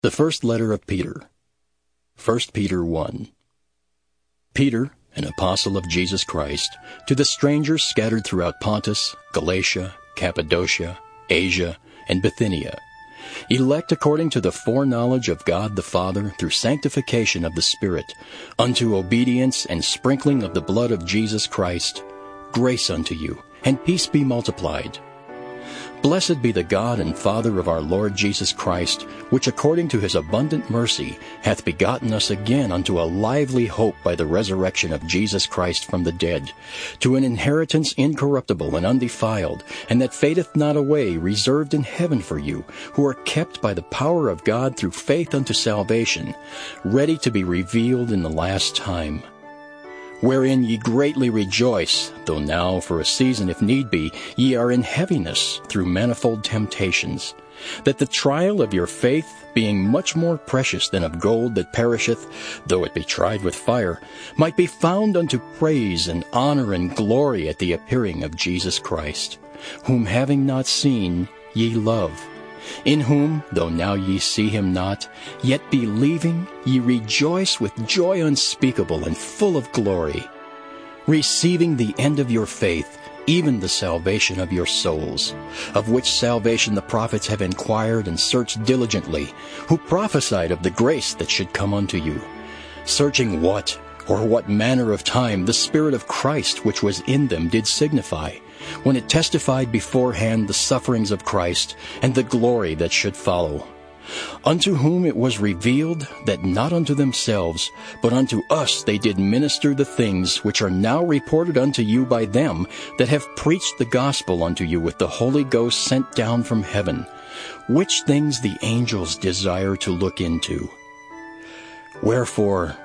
The first letter of Peter. 1 Peter 1. Peter, an apostle of Jesus Christ, to the strangers scattered throughout Pontus, Galatia, Cappadocia, Asia, and Bithynia, elect according to the foreknowledge of God the Father through sanctification of the Spirit, unto obedience and sprinkling of the blood of Jesus Christ, grace unto you, and peace be multiplied. Blessed be the God and Father of our Lord Jesus Christ, which according to his abundant mercy hath begotten us again unto a lively hope by the resurrection of Jesus Christ from the dead, to an inheritance incorruptible and undefiled, and that fadeth not away, reserved in heaven for you, who are kept by the power of God through faith unto salvation, ready to be revealed in the last time wherein ye greatly rejoice, though now for a season, if need be, ye are in heaviness through manifold temptations, that the trial of your faith, being much more precious than of gold that perisheth, though it be tried with fire, might be found unto praise and honor and glory at the appearing of Jesus Christ, whom having not seen, ye love in whom, though now ye see him not, yet believing, ye rejoice with joy unspeakable and full of glory, receiving the end of your faith, even the salvation of your souls, of which salvation the prophets have inquired and searched diligently, who prophesied of the grace that should come unto you, searching what or what manner of time the Spirit of Christ which was in them did signify, when it testified beforehand the sufferings of Christ and the glory that should follow. Unto whom it was revealed that not unto themselves, but unto us they did minister the things which are now reported unto you by them that have preached the gospel unto you with the Holy Ghost sent down from heaven, which things the angels desire to look into. Wherefore,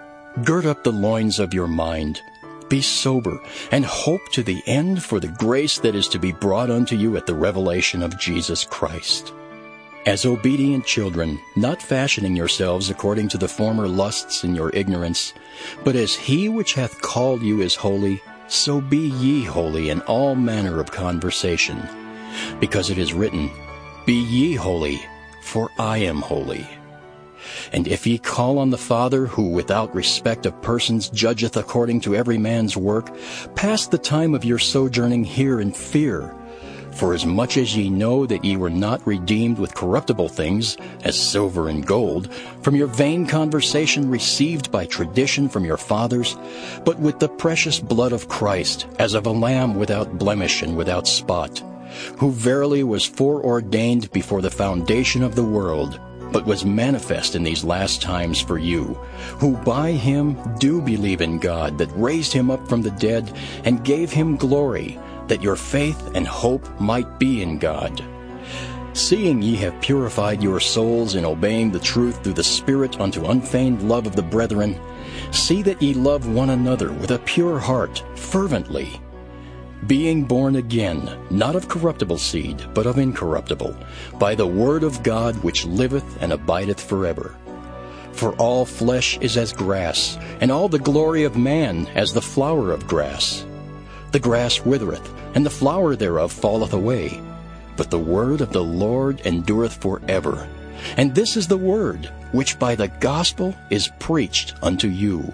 gird up the loins of your mind, be sober, and hope to the end for the grace that is to be brought unto you at the revelation of Jesus Christ. As obedient children, not fashioning yourselves according to the former lusts in your ignorance, but as he which hath called you is holy, so be ye holy in all manner of conversation. Because it is written, Be ye holy, for I am holy. And if ye call on the Father, who without respect of persons judgeth according to every man's work, pass the time of your sojourning here in fear. For as much as ye know that ye were not redeemed with corruptible things, as silver and gold, from your vain conversation received by tradition from your fathers, but with the precious blood of Christ, as of a lamb without blemish and without spot, who verily was foreordained before the foundation of the world, but was manifest in these last times for you, who by him do believe in God that raised him up from the dead and gave him glory, that your faith and hope might be in God. Seeing ye have purified your souls in obeying the truth through the Spirit unto unfeigned love of the brethren, see that ye love one another with a pure heart, fervently, being born again, not of corruptible seed, but of incorruptible, by the word of God which liveth and abideth forever. For all flesh is as grass, and all the glory of man as the flower of grass. The grass withereth, and the flower thereof falleth away. But the word of the Lord endureth forever. And this is the word which by the gospel is preached unto you.